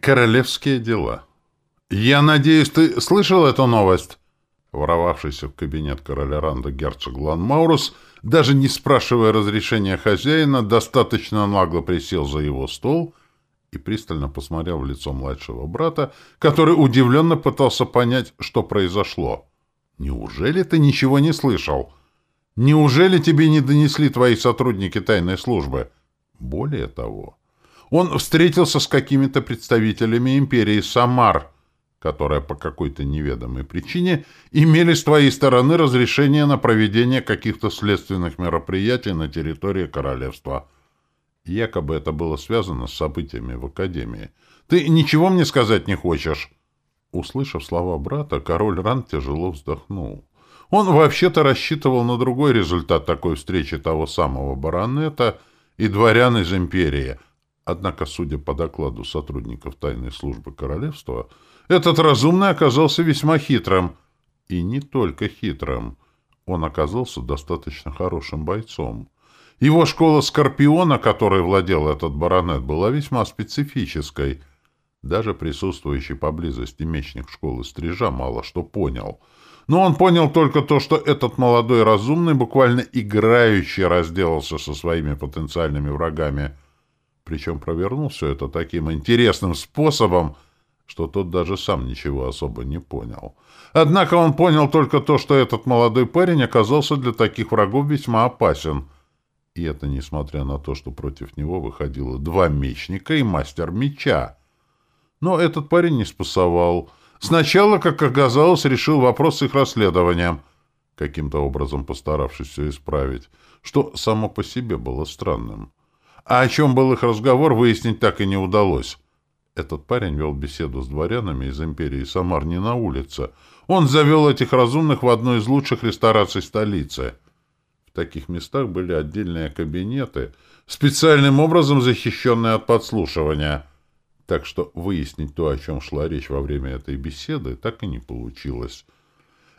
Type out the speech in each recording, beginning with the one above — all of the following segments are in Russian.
Королевские дела. «Я надеюсь, ты слышал эту новость?» Воровавшийся в кабинет короля Ранда герцог Ланмаурус, даже не спрашивая разрешения хозяина, достаточно нагло присел за его стол и пристально посмотрел в лицо младшего брата, который удивленно пытался понять, что произошло. «Неужели ты ничего не слышал? Неужели тебе не донесли твои сотрудники тайной службы?» Более того, он встретился с какими-то представителями империи Самар, которые по какой-то неведомой причине имели с твоей стороны разрешение на проведение каких-то следственных мероприятий на территории королевства. Якобы это было связано с событиями в Академии. Ты ничего мне сказать не хочешь?» Услышав слова брата, король Ран тяжело вздохнул. Он вообще-то рассчитывал на другой результат такой встречи того самого баронета и дворян из империи — Однако, судя по докладу сотрудников тайной службы королевства, этот разумный оказался весьма хитрым. И не только хитрым. Он оказался достаточно хорошим бойцом. Его школа Скорпиона, которой владел этот баронет, была весьма специфической. Даже присутствующий поблизости мечник школы Стрижа мало что понял. Но он понял только то, что этот молодой разумный буквально играющий разделался со своими потенциальными врагами – причем провернул все это таким интересным способом, что тот даже сам ничего особо не понял. Однако он понял только то, что этот молодой парень оказался для таких врагов весьма опасен. И это несмотря на то, что против него выходило два мечника и мастер меча. Но этот парень не спасовал. Сначала, как оказалось, решил вопрос с их расследованием, каким-то образом постаравшись все исправить, что само по себе было странным. А о чем был их разговор, выяснить так и не удалось. Этот парень вел беседу с дворянами из империи Самар не на улице. Он завел этих разумных в одну из лучших рестораций столицы. В таких местах были отдельные кабинеты, специальным образом защищенные от подслушивания. Так что выяснить то, о чем шла речь во время этой беседы, так и не получилось.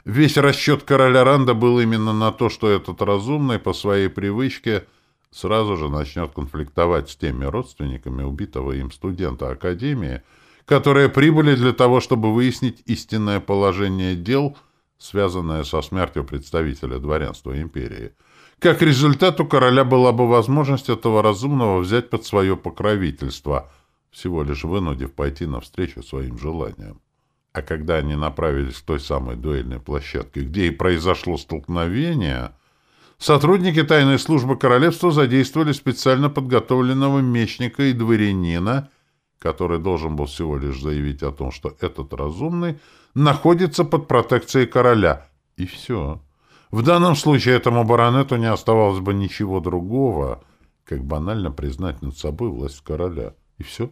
Весь расчет короля Ранда был именно на то, что этот разумный по своей привычке – сразу же начнет конфликтовать с теми родственниками убитого им студента Академии, которые прибыли для того, чтобы выяснить истинное положение дел, связанное со смертью представителя дворянства империи. Как результат, у короля была бы возможность этого разумного взять под свое покровительство, всего лишь вынудив пойти навстречу своим желаниям. А когда они направились к той самой дуэльной площадке, где и произошло столкновение — Сотрудники тайной службы королевства задействовали специально подготовленного мечника и дворянина, который должен был всего лишь заявить о том, что этот разумный находится под протекцией короля. И все. В данном случае этому баронету не оставалось бы ничего другого, как банально признать над собой власть короля. И все.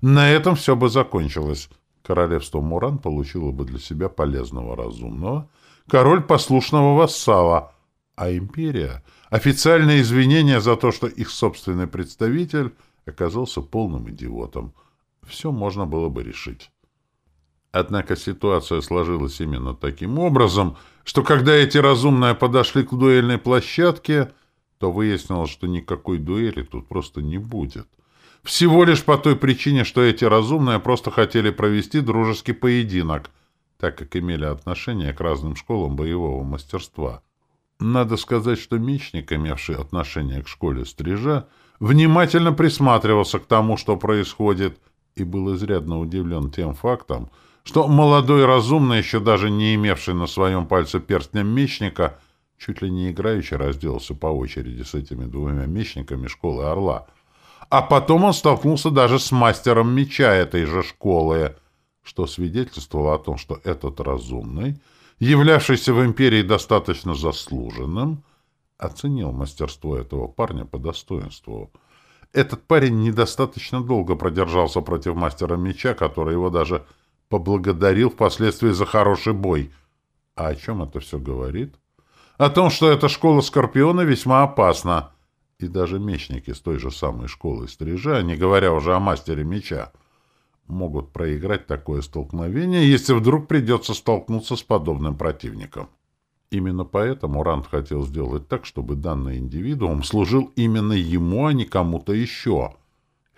На этом все бы закончилось. Королевство Муран получило бы для себя полезного разумного, король послушного вассала — а империя — официальное извинение за то, что их собственный представитель оказался полным идиотом. Все можно было бы решить. Однако ситуация сложилась именно таким образом, что когда эти разумные подошли к дуэльной площадке, то выяснилось, что никакой дуэли тут просто не будет. Всего лишь по той причине, что эти разумные просто хотели провести дружеский поединок, так как имели отношение к разным школам боевого мастерства — надо сказать, что мечник, имевший отношение к школе стрижа, внимательно присматривался к тому, что происходит, и был изрядно удивлен тем фактом, что молодой разумный, еще даже не имевший на своем пальце перстня мечника, чуть ли не играючи разделался по очереди с этими двумя мечниками школы Орла. А потом он столкнулся даже с мастером меча этой же школы, что свидетельствовало о том, что этот разумный — являвшийся в империи достаточно заслуженным, оценил мастерство этого парня по достоинству. Этот парень недостаточно долго продержался против мастера меча, который его даже поблагодарил впоследствии за хороший бой. А о чем это все говорит? О том, что эта школа Скорпиона весьма опасна. И даже мечники с той же самой школы стрижа, не говоря уже о мастере меча, — могут проиграть такое столкновение, если вдруг придется столкнуться с подобным противником. Именно поэтому Ранд хотел сделать так, чтобы данный индивидуум служил именно ему, а не кому-то еще.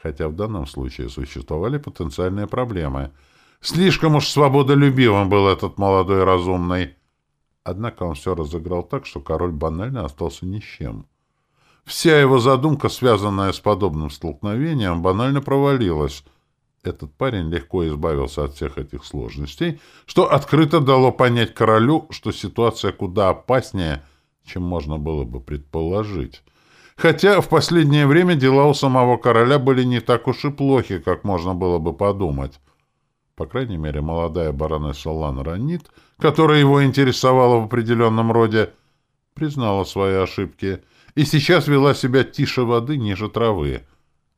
Хотя в данном случае существовали потенциальные проблемы. Слишком уж свободолюбивым был этот молодой разумный. Однако он все разыграл так, что король банально остался ни с чем. Вся его задумка, связанная с подобным столкновением, банально провалилась. Этот парень легко избавился от всех этих сложностей, что открыто дало понять королю, что ситуация куда опаснее, чем можно было бы предположить. Хотя в последнее время дела у самого короля были не так уж и плохи, как можно было бы подумать. По крайней мере, молодая баронесса Лан Ранит, которая его интересовала в определенном роде, признала свои ошибки — и сейчас вела себя тише воды, ниже травы,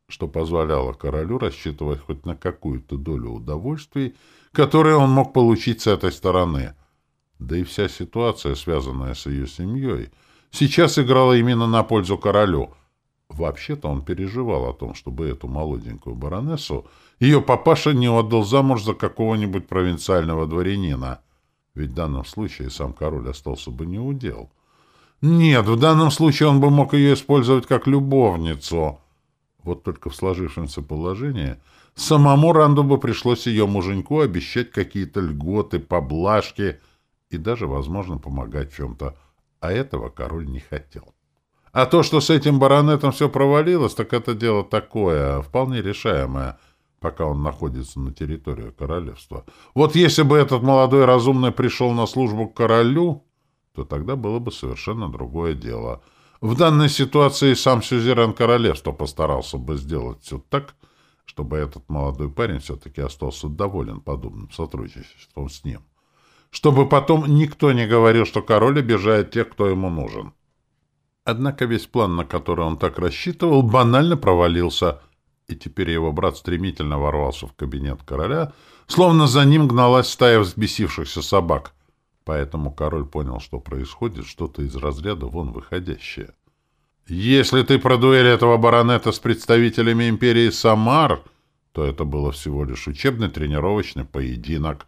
что позволяло королю рассчитывать хоть на какую-то долю удовольствий, которые он мог получить с этой стороны. Да и вся ситуация, связанная с ее семьей, сейчас играла именно на пользу королю. Вообще-то он переживал о том, чтобы эту молоденькую баронессу ее папаша не отдал замуж за какого-нибудь провинциального дворянина, ведь в данном случае сам король остался бы неудел. Нет, в данном случае он бы мог ее использовать как любовницу. Вот только в сложившемся положении самому Ранду бы пришлось ее муженьку обещать какие-то льготы, поблажки и даже, возможно, помогать в чем-то. А этого король не хотел. А то, что с этим баронетом все провалилось, так это дело такое, вполне решаемое, пока он находится на территории королевства. Вот если бы этот молодой разумный пришел на службу к королю то тогда было бы совершенно другое дело. В данной ситуации сам сюзерен королевства постарался бы сделать все так, чтобы этот молодой парень все-таки остался доволен подобным сотрудничеством с ним. Чтобы потом никто не говорил, что король обижает тех, кто ему нужен. Однако весь план, на который он так рассчитывал, банально провалился, и теперь его брат стремительно ворвался в кабинет короля, словно за ним гналась стая взбесившихся собак — Поэтому король понял, что происходит что-то из разряда вон выходящее. «Если ты про дуэль этого баронета с представителями империи Самар, то это было всего лишь учебный тренировочный поединок»,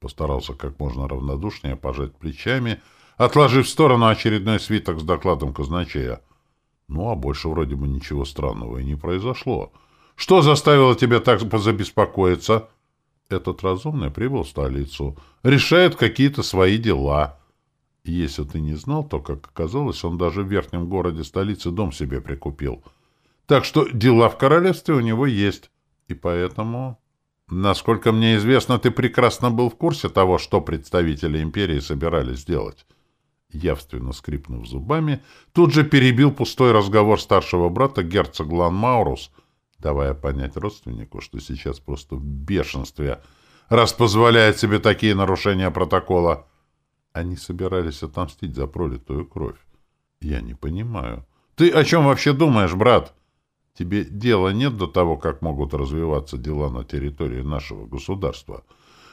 постарался как можно равнодушнее пожать плечами, отложив в сторону очередной свиток с докладом казначея. Ну, а больше вроде бы ничего странного и не произошло. «Что заставило тебя так позабеспокоиться?» Этот разумный прибыл в столицу, решает какие-то свои дела. Если ты не знал, то, как оказалось, он даже в верхнем городе столицы дом себе прикупил. Так что дела в королевстве у него есть. И поэтому... Насколько мне известно, ты прекрасно был в курсе того, что представители империи собирались сделать. Явственно скрипнув зубами, тут же перебил пустой разговор старшего брата герцог Лан давая понять родственнику, что сейчас просто в бешенстве, раз позволяет себе такие нарушения протокола. Они собирались отомстить за пролитую кровь. Я не понимаю. Ты о чем вообще думаешь, брат? Тебе дела нет до того, как могут развиваться дела на территории нашего государства.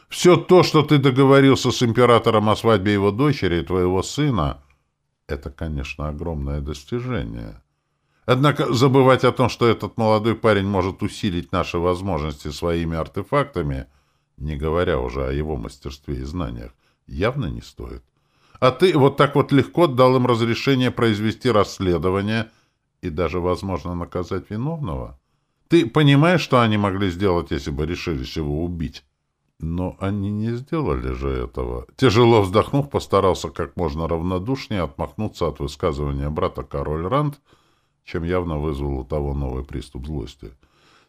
Все то, что ты договорился с императором о свадьбе его дочери и твоего сына, это, конечно, огромное достижение. Однако забывать о том, что этот молодой парень может усилить наши возможности своими артефактами, не говоря уже о его мастерстве и знаниях, явно не стоит. А ты вот так вот легко дал им разрешение произвести расследование и даже, возможно, наказать виновного? Ты понимаешь, что они могли сделать, если бы решились его убить? Но они не сделали же этого. Тяжело вздохнув, постарался как можно равнодушнее отмахнуться от высказывания брата король Ранд — чем явно вызвал у того новый приступ злости.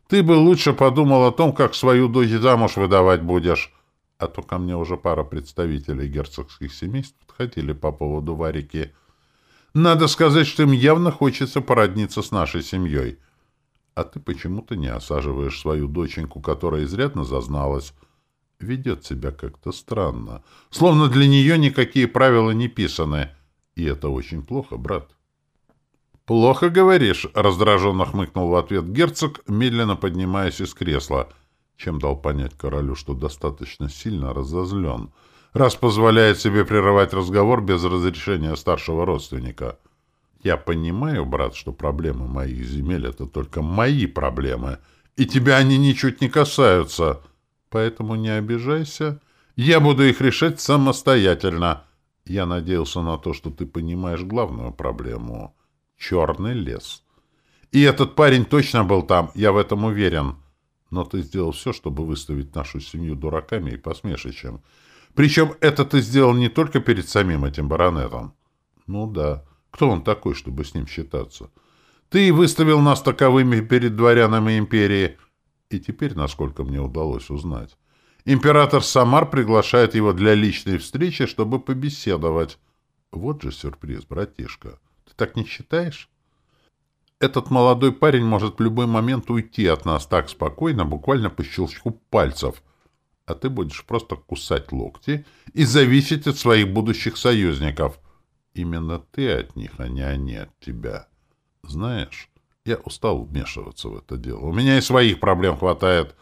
«Ты бы лучше подумал о том, как свою дочь замуж выдавать будешь, а то ко мне уже пара представителей герцогских семейств подходили по поводу Варики. Надо сказать, что им явно хочется породниться с нашей семьей. А ты почему-то не осаживаешь свою доченьку, которая изрядно зазналась. Ведет себя как-то странно, словно для нее никакие правила не писаны. И это очень плохо, брат». «Плохо говоришь», — раздраженно хмыкнул в ответ герцог, медленно поднимаясь из кресла, чем дал понять королю, что достаточно сильно разозлен, раз позволяет себе прерывать разговор без разрешения старшего родственника. «Я понимаю, брат, что проблемы моих земель — это только мои проблемы, и тебя они ничуть не касаются, поэтому не обижайся. Я буду их решать самостоятельно. Я надеялся на то, что ты понимаешь главную проблему» черный лес. И этот парень точно был там, я в этом уверен. Но ты сделал все, чтобы выставить нашу семью дураками и посмешищем. Причем это ты сделал не только перед самим этим баронетом. Ну да, кто он такой, чтобы с ним считаться? Ты выставил нас таковыми перед дворянами империи. И теперь, насколько мне удалось узнать, император Самар приглашает его для личной встречи, чтобы побеседовать. Вот же сюрприз, братишка. Так не считаешь? Этот молодой парень может в любой момент уйти от нас так спокойно, буквально по щелчку пальцев, а ты будешь просто кусать локти и зависеть от своих будущих союзников. Именно ты от них, а не они от тебя. Знаешь, я устал вмешиваться в это дело. У меня и своих проблем хватает.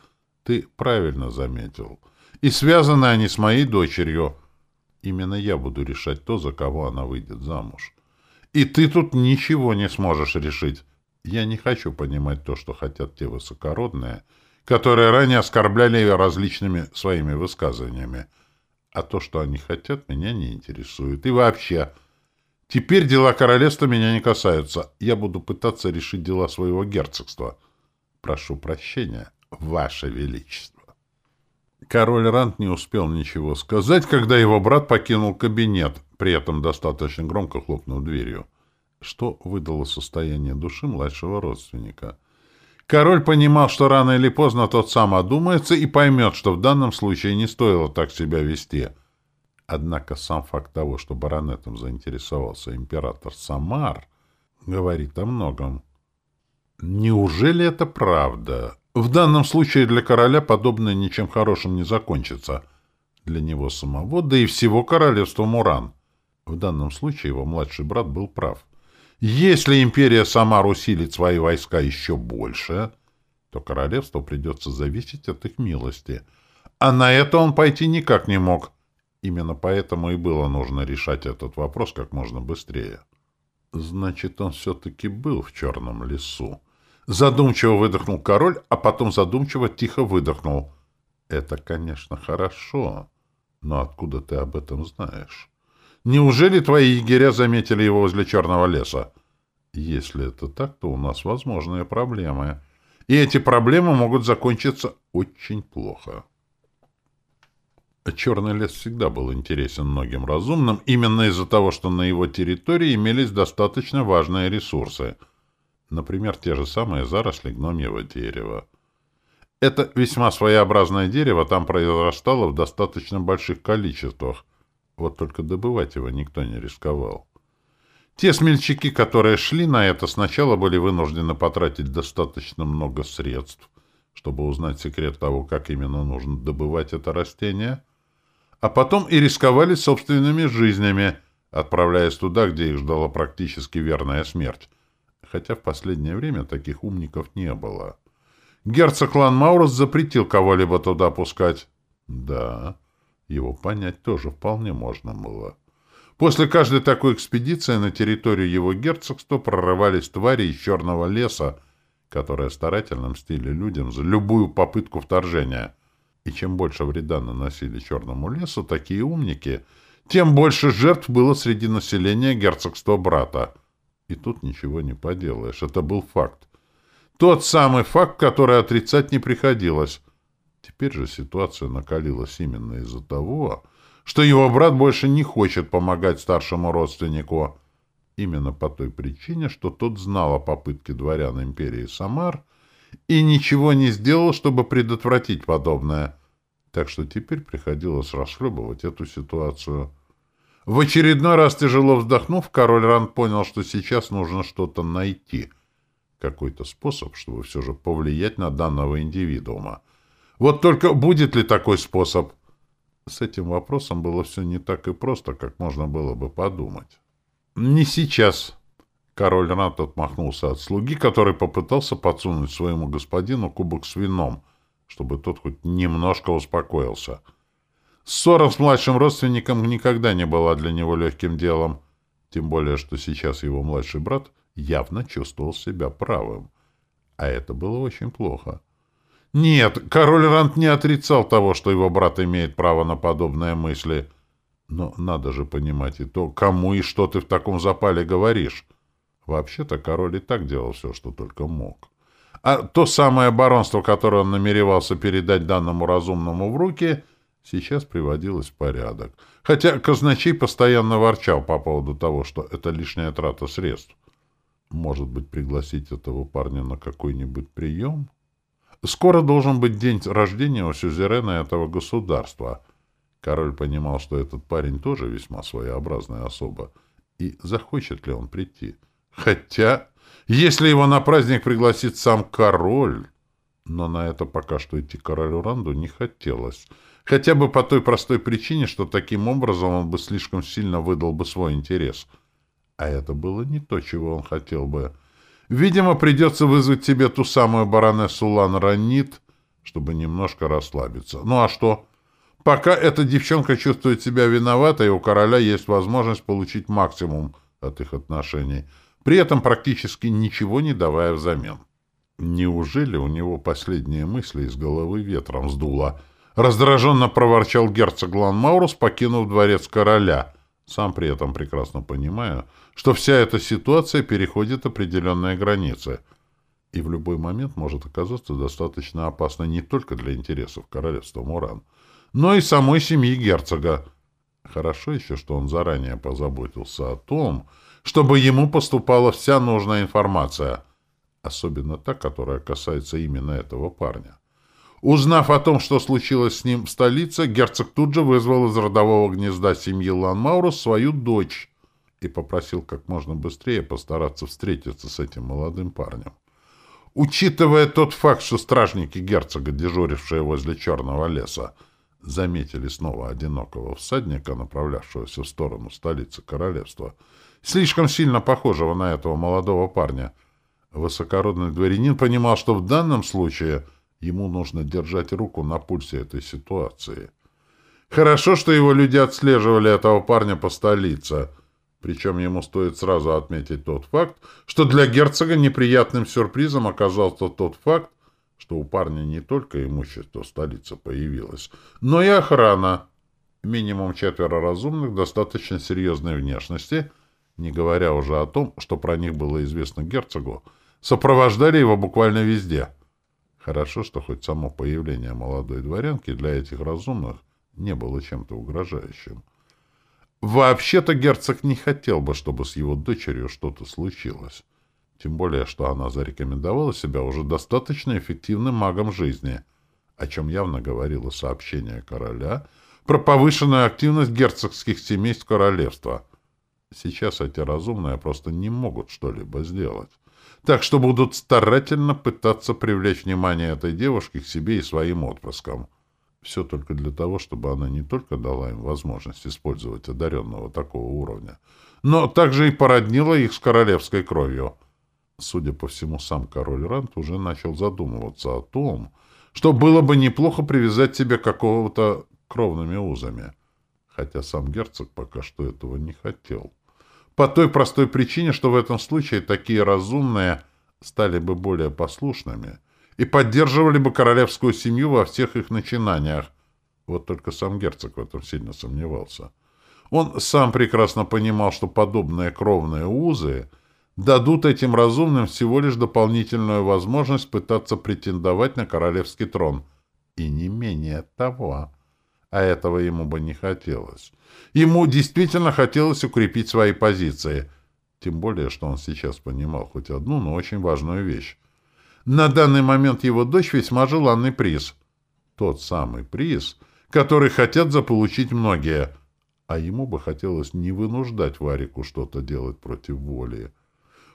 Ты правильно заметил. И связаны они с моей дочерью. Именно я буду решать то, за кого она выйдет замуж. И ты тут ничего не сможешь решить. Я не хочу понимать то, что хотят те высокородные, которые ранее оскорбляли ее различными своими высказываниями. А то, что они хотят, меня не интересует. И вообще, теперь дела королевства меня не касаются. Я буду пытаться решить дела своего герцогства. Прошу прощения, ваше величество. Король Рант не успел ничего сказать, когда его брат покинул кабинет, при этом достаточно громко хлопнув дверью, что выдало состояние души младшего родственника. Король понимал, что рано или поздно тот сам одумается и поймет, что в данном случае не стоило так себя вести. Однако сам факт того, что баронетом заинтересовался император Самар, говорит о многом. Неужели это правда? В данном случае для короля подобное ничем хорошим не закончится. Для него самого, да и всего королевства Муран. В данном случае его младший брат был прав. Если империя Самар усилит свои войска еще больше, то королевству придется зависеть от их милости. А на это он пойти никак не мог. Именно поэтому и было нужно решать этот вопрос как можно быстрее. Значит, он все-таки был в черном лесу. Задумчиво выдохнул король, а потом задумчиво тихо выдохнул. Это, конечно, хорошо, но откуда ты об этом знаешь? Неужели твои егеря заметили его возле черного леса? Если это так, то у нас возможные проблемы. И эти проблемы могут закончиться очень плохо. Черный лес всегда был интересен многим разумным, именно из-за того, что на его территории имелись достаточно важные ресурсы. Например, те же самые заросли гномьего дерева. Это весьма своеобразное дерево там произрастало в достаточно больших количествах, вот только добывать его никто не рисковал. Те смельчаки, которые шли на это, сначала были вынуждены потратить достаточно много средств, чтобы узнать секрет того, как именно нужно добывать это растение, а потом и рисковали собственными жизнями, отправляясь туда, где их ждала практически верная смерть. Хотя в последнее время таких умников не было. Герцог Лан Маурус запретил кого-либо туда пускать. Да, его понять тоже вполне можно было. После каждой такой экспедиции на территорию его герцогства прорывались твари из черного леса, которые старательно мстили людям за любую попытку вторжения. И чем больше вреда наносили черному лесу такие умники, тем больше жертв было среди населения герцогства брата. И тут ничего не поделаешь, это был факт. Тот самый факт, который отрицать не приходилось. Теперь же ситуация накалилась именно из-за того, что его брат больше не хочет помогать старшему родственнику. Именно по той причине, что тот знал о попытке дворян империи Самар и ничего не сделал, чтобы предотвратить подобное. Так что теперь приходилось расхлебывать эту ситуацию. В очередной раз тяжело вздохнув, король Ран понял, что сейчас нужно что-то найти. Какой-то способ, чтобы все же повлиять на данного индивидуума. Вот только будет ли такой способ? С этим вопросом было все не так и просто, как можно было бы подумать. «Не сейчас!» Король Рант отмахнулся от слуги, который попытался подсунуть своему господину кубок с вином, чтобы тот хоть немножко успокоился. Ссора с младшим родственником никогда не была для него легким делом, тем более, что сейчас его младший брат явно чувствовал себя правым. А это было очень плохо. Нет, король Рант не отрицал того, что его брат имеет право на подобные мысли. Но надо же понимать и то, кому и что ты в таком запале говоришь. Вообще-то король и так делал все, что только мог. А то самое баронство, которое он намеревался передать данному разумному в руки, сейчас приводилось в порядок. Хотя казначей постоянно ворчал по поводу того, что это лишняя трата средств. Может быть, пригласить этого парня на какой-нибудь прием? Скоро должен быть день рождения у сюзерена этого государства. Король понимал, что этот парень тоже весьма своеобразная особа. И захочет ли он прийти? Хотя если его на праздник пригласит сам король... Но на это пока что идти королю Ранду не хотелось. Хотя бы по той простой причине, что таким образом он бы слишком сильно выдал бы свой интерес. А это было не то, чего он хотел бы. Видимо, придется вызвать тебе ту самую баронессу Лан Ранит, чтобы немножко расслабиться. Ну а что? Пока эта девчонка чувствует себя виноватой, у короля есть возможность получить максимум от их отношений — при этом практически ничего не давая взамен. Неужели у него последние мысли из головы ветром сдуло? Раздраженно проворчал герцог Ланмаурус, покинув дворец короля, сам при этом прекрасно понимая, что вся эта ситуация переходит определенные границы и в любой момент может оказаться достаточно опасной не только для интересов королевства Муран, но и самой семьи герцога. Хорошо еще, что он заранее позаботился о том, чтобы ему поступала вся нужная информация, особенно та, которая касается именно этого парня. Узнав о том, что случилось с ним в столице, герцог тут же вызвал из родового гнезда семьи Ланмаурус свою дочь и попросил как можно быстрее постараться встретиться с этим молодым парнем. Учитывая тот факт, что стражники герцога, дежурившие возле Черного леса, заметили снова одинокого всадника, направлявшегося в сторону столицы королевства, слишком сильно похожего на этого молодого парня. Высокородный дворянин понимал, что в данном случае ему нужно держать руку на пульсе этой ситуации. Хорошо, что его люди отслеживали этого парня по столице, причем ему стоит сразу отметить тот факт, что для герцога неприятным сюрпризом оказался тот факт, что у парня не только имущество в столице появилось, но и охрана. Минимум четверо разумных достаточно серьезной внешности — не говоря уже о том, что про них было известно герцогу, сопровождали его буквально везде. Хорошо, что хоть само появление молодой дворянки для этих разумных не было чем-то угрожающим. Вообще-то герцог не хотел бы, чтобы с его дочерью что-то случилось. Тем более, что она зарекомендовала себя уже достаточно эффективным магом жизни, о чем явно говорило сообщение короля про повышенную активность герцогских семейств королевства — Сейчас эти разумные просто не могут что-либо сделать. Так что будут старательно пытаться привлечь внимание этой девушки к себе и своим отпрыскам. Все только для того, чтобы она не только дала им возможность использовать одаренного такого уровня, но также и породнила их с королевской кровью. Судя по всему, сам король Рант уже начал задумываться о том, что было бы неплохо привязать себе какого-то кровными узами, хотя сам герцог пока что этого не хотел. По той простой причине, что в этом случае такие разумные стали бы более послушными и поддерживали бы королевскую семью во всех их начинаниях. Вот только сам герцог в этом сильно сомневался. Он сам прекрасно понимал, что подобные кровные узы дадут этим разумным всего лишь дополнительную возможность пытаться претендовать на королевский трон. И не менее того а этого ему бы не хотелось. Ему действительно хотелось укрепить свои позиции, тем более, что он сейчас понимал хоть одну, но очень важную вещь. На данный момент его дочь весьма желанный приз. Тот самый приз, который хотят заполучить многие, а ему бы хотелось не вынуждать Варику что-то делать против воли.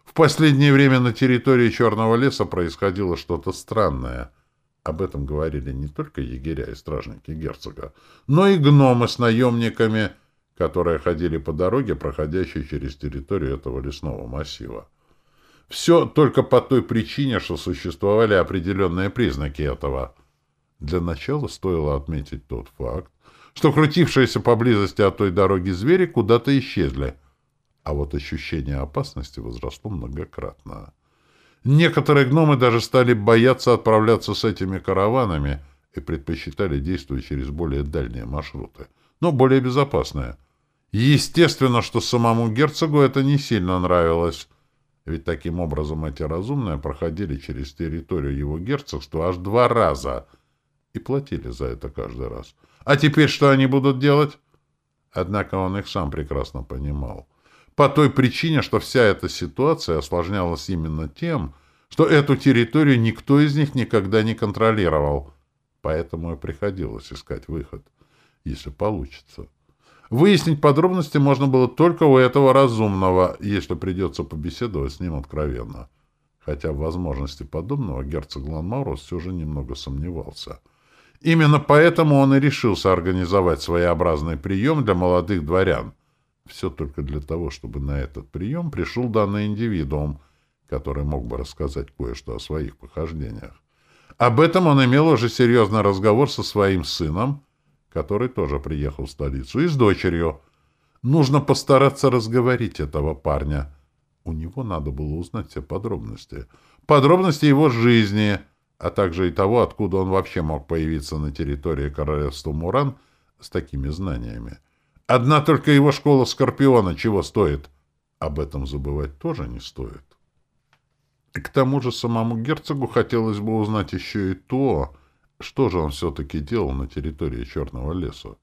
В последнее время на территории Черного леса происходило что-то странное — об этом говорили не только егеря и стражники герцога, но и гномы с наемниками, которые ходили по дороге, проходящей через территорию этого лесного массива. Все только по той причине, что существовали определенные признаки этого. Для начала стоило отметить тот факт, что крутившиеся поблизости от той дороги звери куда-то исчезли, а вот ощущение опасности возросло многократно. Некоторые гномы даже стали бояться отправляться с этими караванами и предпочитали действовать через более дальние маршруты, но более безопасные. Естественно, что самому герцогу это не сильно нравилось. Ведь таким образом эти разумные проходили через территорию его герцогства аж два раза и платили за это каждый раз. А теперь что они будут делать? Однако он их сам прекрасно понимал. По той причине, что вся эта ситуация осложнялась именно тем, что эту территорию никто из них никогда не контролировал. Поэтому и приходилось искать выход, если получится. Выяснить подробности можно было только у этого разумного, если придется побеседовать с ним откровенно. Хотя в возможности подобного герцог Ланмаурус все же немного сомневался. Именно поэтому он и решился организовать своеобразный прием для молодых дворян. Все только для того, чтобы на этот прием пришел данный индивидуум, который мог бы рассказать кое-что о своих похождениях. Об этом он имел уже серьезный разговор со своим сыном, который тоже приехал в столицу, и с дочерью. Нужно постараться разговорить этого парня. У него надо было узнать все подробности. Подробности его жизни, а также и того, откуда он вообще мог появиться на территории королевства Муран с такими знаниями. Одна только его школа Скорпиона чего стоит? Об этом забывать тоже не стоит. И к тому же самому герцогу хотелось бы узнать еще и то, что же он все-таки делал на территории Черного леса?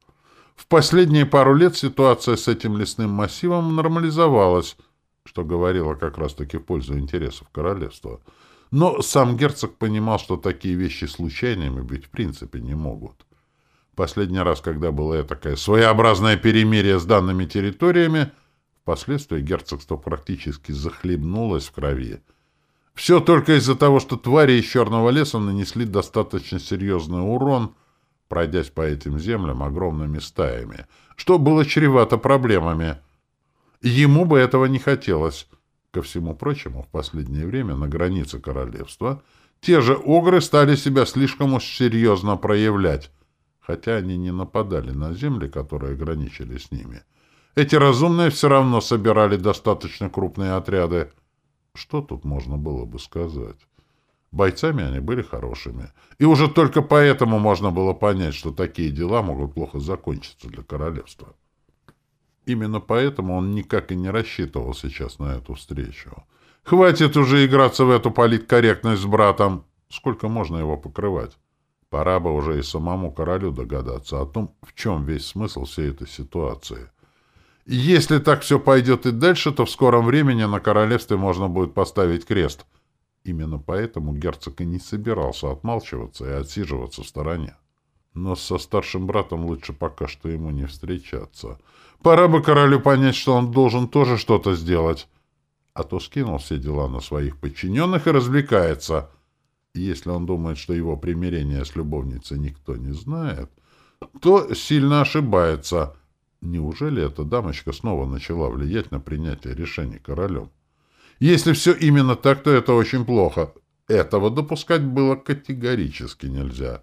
В последние пару лет ситуация с этим лесным массивом нормализовалась, что говорило как раз-таки в пользу интересов королевства. Но сам герцог понимал, что такие вещи случайными быть в принципе не могут. Последний раз, когда было такое своеобразное перемирие с данными территориями, впоследствии герцогство практически захлебнулось в крови — все только из-за того, что твари из черного леса нанесли достаточно серьезный урон, пройдясь по этим землям огромными стаями, что было чревато проблемами. Ему бы этого не хотелось. Ко всему прочему, в последнее время на границе королевства те же огры стали себя слишком уж серьезно проявлять, хотя они не нападали на земли, которые граничили с ними. Эти разумные все равно собирали достаточно крупные отряды, что тут можно было бы сказать? Бойцами они были хорошими. И уже только поэтому можно было понять, что такие дела могут плохо закончиться для королевства. Именно поэтому он никак и не рассчитывал сейчас на эту встречу. Хватит уже играться в эту политкорректность с братом. Сколько можно его покрывать? Пора бы уже и самому королю догадаться о том, в чем весь смысл всей этой ситуации. Если так все пойдет и дальше, то в скором времени на королевстве можно будет поставить крест. Именно поэтому герцог и не собирался отмалчиваться и отсиживаться в стороне. Но со старшим братом лучше пока что ему не встречаться. Пора бы королю понять, что он должен тоже что-то сделать. А то скинул все дела на своих подчиненных и развлекается. Если он думает, что его примирение с любовницей никто не знает, то сильно ошибается — Неужели эта дамочка снова начала влиять на принятие решений королем? Если все именно так, то это очень плохо. Этого допускать было категорически нельзя.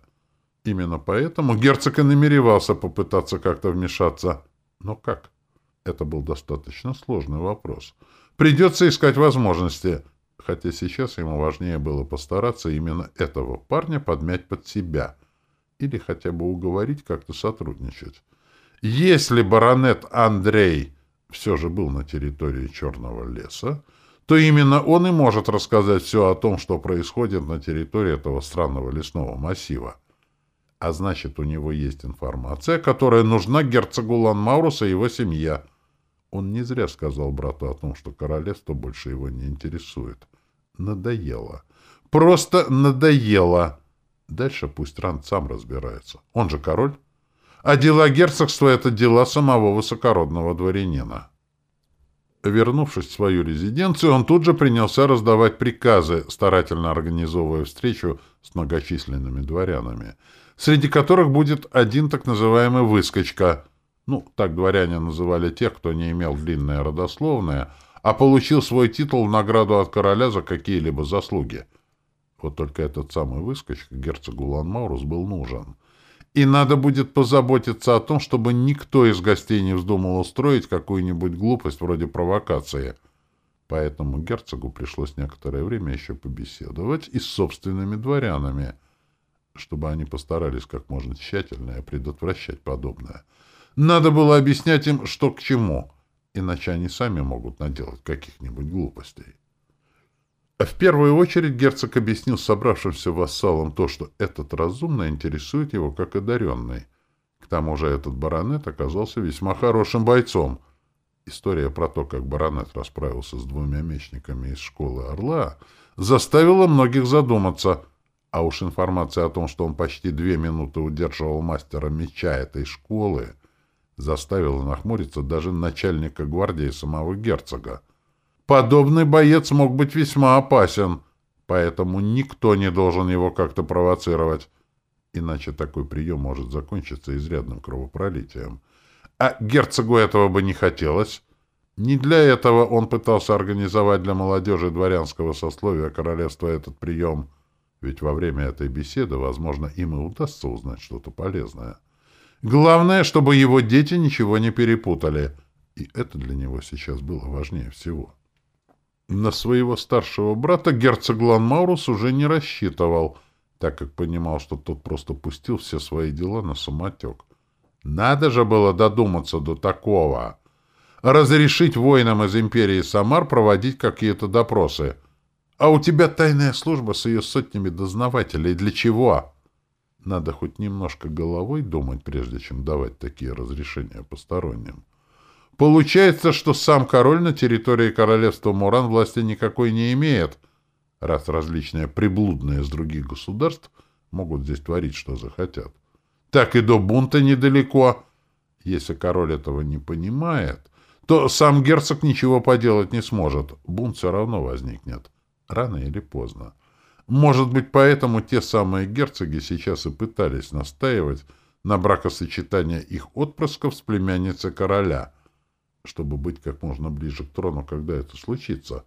Именно поэтому герцог и намеревался попытаться как-то вмешаться. Но как? Это был достаточно сложный вопрос. Придется искать возможности, хотя сейчас ему важнее было постараться именно этого парня подмять под себя или хотя бы уговорить как-то сотрудничать. Если баронет Андрей все же был на территории Черного леса, то именно он и может рассказать все о том, что происходит на территории этого странного лесного массива. А значит, у него есть информация, которая нужна герцогу Ланмауруса и его семье. Он не зря сказал брату о том, что королевство больше его не интересует. Надоело. Просто надоело. Дальше пусть Ранд сам разбирается. Он же король. А дела герцогства — это дела самого высокородного дворянина. Вернувшись в свою резиденцию, он тут же принялся раздавать приказы, старательно организовывая встречу с многочисленными дворянами, среди которых будет один так называемый «выскочка». Ну, так дворяне называли тех, кто не имел длинное родословное, а получил свой титул в награду от короля за какие-либо заслуги. Вот только этот самый выскочка герцогу Ланмаурус был нужен — и надо будет позаботиться о том, чтобы никто из гостей не вздумал устроить какую-нибудь глупость вроде провокации. Поэтому герцогу пришлось некоторое время еще побеседовать и с собственными дворянами, чтобы они постарались как можно тщательнее предотвращать подобное. Надо было объяснять им, что к чему, иначе они сами могут наделать каких-нибудь глупостей. В первую очередь герцог объяснил собравшимся вассалам то, что этот разумный интересует его как одаренный. К тому же этот баронет оказался весьма хорошим бойцом. История про то, как баронет расправился с двумя мечниками из школы Орла, заставила многих задуматься, а уж информация о том, что он почти две минуты удерживал мастера меча этой школы, заставила нахмуриться даже начальника гвардии самого герцога. Подобный боец мог быть весьма опасен, поэтому никто не должен его как-то провоцировать, иначе такой прием может закончиться изрядным кровопролитием. А герцогу этого бы не хотелось. Не для этого он пытался организовать для молодежи дворянского сословия королевства этот прием, ведь во время этой беседы, возможно, им и удастся узнать что-то полезное. Главное, чтобы его дети ничего не перепутали, и это для него сейчас было важнее всего. На своего старшего брата герцог Ланмаурус уже не рассчитывал, так как понимал, что тот просто пустил все свои дела на самотек. Надо же было додуматься до такого. Разрешить воинам из империи Самар проводить какие-то допросы. А у тебя тайная служба с ее сотнями дознавателей. Для чего? Надо хоть немножко головой думать, прежде чем давать такие разрешения посторонним. Получается, что сам король на территории королевства Муран власти никакой не имеет, раз различные приблудные из других государств могут здесь творить, что захотят. Так и до бунта недалеко. Если король этого не понимает, то сам герцог ничего поделать не сможет. Бунт все равно возникнет. Рано или поздно. Может быть, поэтому те самые герцоги сейчас и пытались настаивать на бракосочетание их отпрысков с племянницей короля — чтобы быть как можно ближе к трону, когда это случится.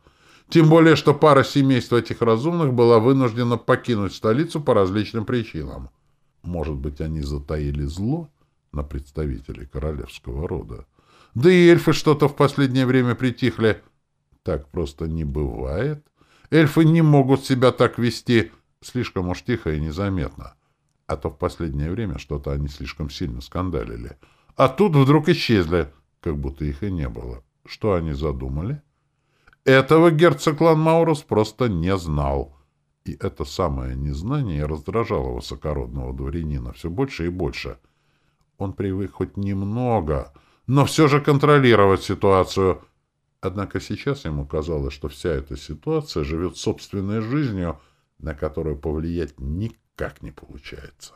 Тем более, что пара семейств этих разумных была вынуждена покинуть столицу по различным причинам. Может быть, они затаили зло на представителей королевского рода. Да и эльфы что-то в последнее время притихли. Так просто не бывает. Эльфы не могут себя так вести, слишком уж тихо и незаметно. А то в последнее время что-то они слишком сильно скандалили. А тут вдруг исчезли — как будто их и не было. Что они задумали? Этого герцог Ланмаурус просто не знал. И это самое незнание раздражало высокородного дворянина все больше и больше. Он привык хоть немного, но все же контролировать ситуацию. Однако сейчас ему казалось, что вся эта ситуация живет собственной жизнью, на которую повлиять никак не получается.